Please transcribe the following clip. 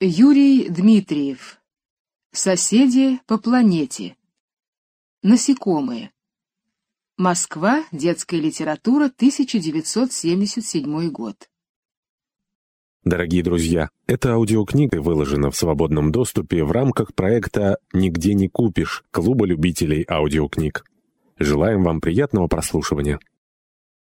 Юрий Дмитриев. Соседи по планете. Насекомые. Москва. Детская литература. 1977 год. Дорогие друзья, эта аудиокнига выложена в свободном доступе в рамках проекта «Нигде не купишь» Клуба любителей аудиокниг. Желаем вам приятного прослушивания.